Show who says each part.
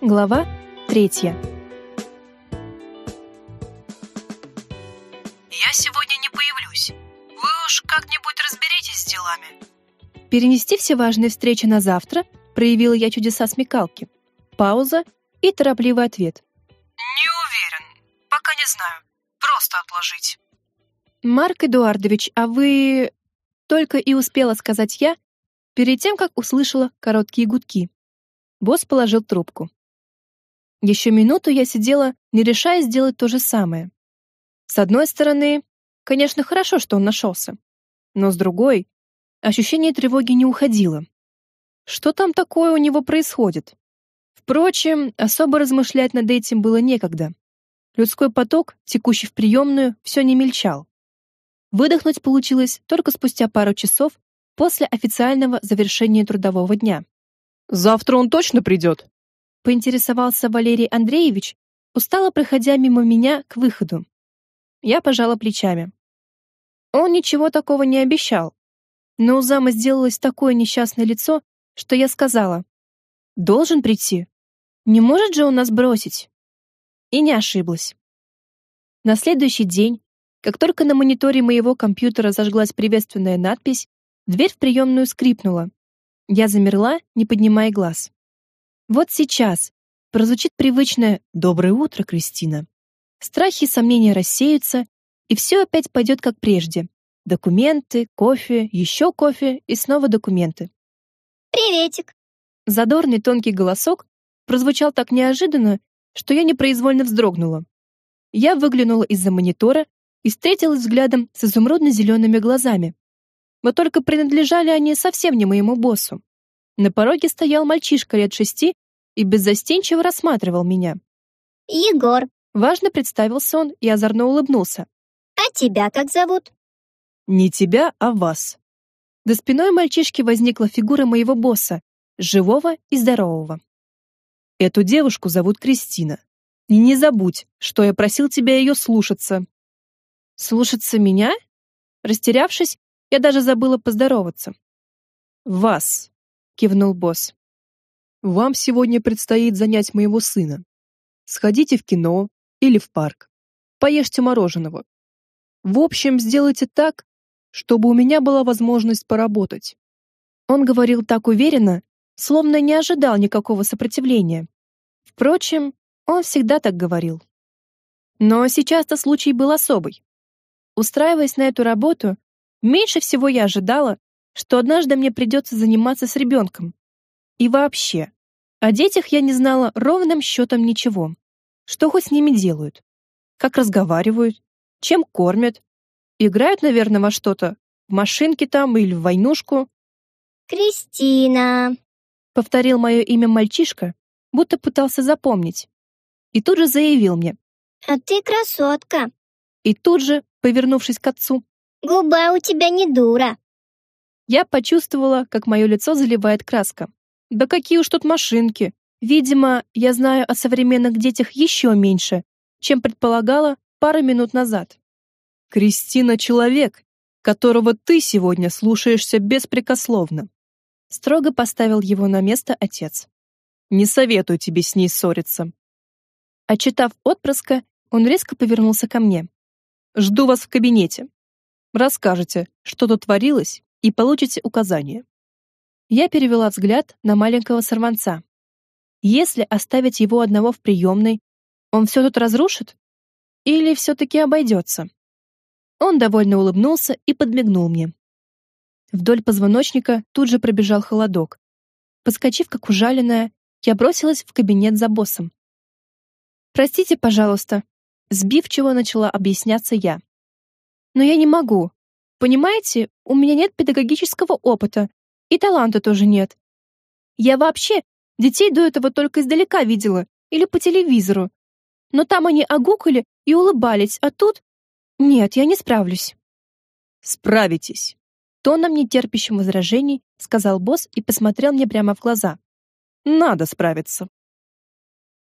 Speaker 1: Глава третья.
Speaker 2: Я сегодня не появлюсь. Вы уж как-нибудь разберитесь с делами.
Speaker 1: Перенести все важные встречи на завтра проявила я чудеса смекалки. Пауза и торопливый ответ.
Speaker 2: Не уверен. Пока не знаю. Просто отложить.
Speaker 1: Марк Эдуардович, а вы только и успела сказать я перед тем, как услышала короткие гудки. Босс положил трубку. Еще минуту я сидела, не решая сделать то же самое. С одной стороны, конечно, хорошо, что он нашелся. Но с другой, ощущение тревоги не уходило. Что там такое у него происходит? Впрочем, особо размышлять над этим было некогда. Людской поток, текущий в приемную, все не мельчал. Выдохнуть получилось только спустя пару часов после официального завершения трудового дня.
Speaker 3: «Завтра он точно придет?»
Speaker 1: Поинтересовался Валерий Андреевич, устало проходя мимо меня к выходу. Я пожала плечами. Он ничего такого не обещал. Но у зама сделалось такое несчастное лицо, что я сказала: "Должен прийти. Не может же он нас бросить". И не ошиблась. На следующий день, как только на мониторе моего компьютера зажглась приветственная надпись, дверь в приемную скрипнула. Я замерла, не поднимая глаз. Вот сейчас прозвучит привычное «Доброе утро, Кристина». Страхи и сомнения рассеются, и все опять пойдет как прежде. Документы, кофе, еще кофе и снова документы.
Speaker 4: «Приветик!»
Speaker 1: Задорный тонкий голосок прозвучал так неожиданно, что я непроизвольно вздрогнула. Я выглянула из-за монитора и встретилась взглядом с изумрудно-зелеными глазами. Но только принадлежали они совсем не моему боссу. На пороге стоял мальчишка лет шести и беззастенчиво рассматривал меня.
Speaker 4: «Егор,
Speaker 1: Важно представился он и озорно улыбнулся.
Speaker 4: а тебя как зовут?»
Speaker 3: Не тебя, а вас.
Speaker 1: За спиной мальчишки возникла фигура моего босса, живого и здорового.
Speaker 3: Эту девушку зовут Кристина. И не забудь, что я просил тебя ее слушаться.
Speaker 1: Слушаться меня? Растерявшись, я даже забыла поздороваться.
Speaker 3: Вас,
Speaker 1: Кивнул босс.
Speaker 3: вам сегодня предстоит занять моего сына. Сходите в кино или в парк. Поешьте мороженого. В общем, сделайте так, чтобы у меня была возможность поработать.
Speaker 1: Он говорил так уверенно, словно не ожидал никакого сопротивления. Впрочем, он всегда так говорил. Но сейчас-то случай был особый. Устраиваясь на эту работу, меньше всего я ожидала, что однажды мне придется заниматься с ребенком. И вообще, о детях я не знала ровным счетом ничего. Что хоть с ними делают? Как разговаривают? Чем кормят? Играют, наверное, во что-то? В машинки там или в войнушку?
Speaker 4: «Кристина!»
Speaker 1: Повторил мое имя мальчишка, будто пытался запомнить. И тут же заявил мне.
Speaker 4: «А ты красотка!
Speaker 1: И тут же, повернувшись к отцу,
Speaker 4: Губа у тебя не дура!»
Speaker 1: Я почувствовала, как мое лицо заливает краска. Да какие уж тут машинки! Видимо, я знаю о современных детях еще меньше, чем предполагала пару минут назад.
Speaker 3: Кристина человек, которого ты сегодня слушаешься беспрекословно.
Speaker 1: Строго поставил его на место отец.
Speaker 3: Не советую тебе с ней ссориться.
Speaker 1: Отчитав отпрыска, он резко повернулся ко мне.
Speaker 3: Жду вас в кабинете. Расскажете, что тут творилось, и получите указания.
Speaker 1: Я перевела взгляд на маленького сорванца. Если оставить его одного в приемной, он все тут разрушит? Или все-таки обойдется? Он довольно улыбнулся и подмигнул мне. Вдоль позвоночника тут же пробежал холодок. Подскочив, как ужаленная, я бросилась в кабинет за боссом. «Простите, пожалуйста», сбивчиво начала объясняться я. «Но я не могу. Понимаете, у меня нет педагогического опыта, и таланта тоже нет. Я вообще детей до этого только издалека видела или по телевизору. Но там они огукали и улыбались, а тут... Нет, я не справлюсь.
Speaker 3: Справитесь.
Speaker 1: Тоном нетерпящим возражений сказал босс и посмотрел мне прямо в глаза.
Speaker 3: Надо справиться.